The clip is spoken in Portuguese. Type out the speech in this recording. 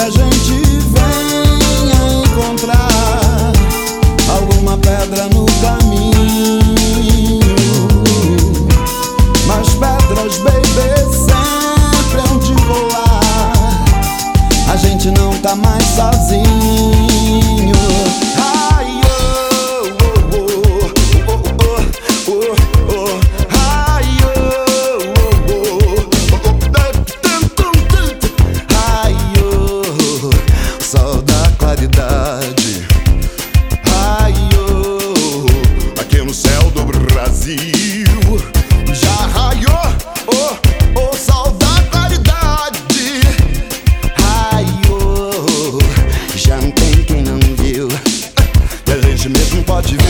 que a gente venha encontrar alguma pedra no caminho. Mas pedras, baby, sempre hão de rolar. A gente não tá mais sozinho. pode ver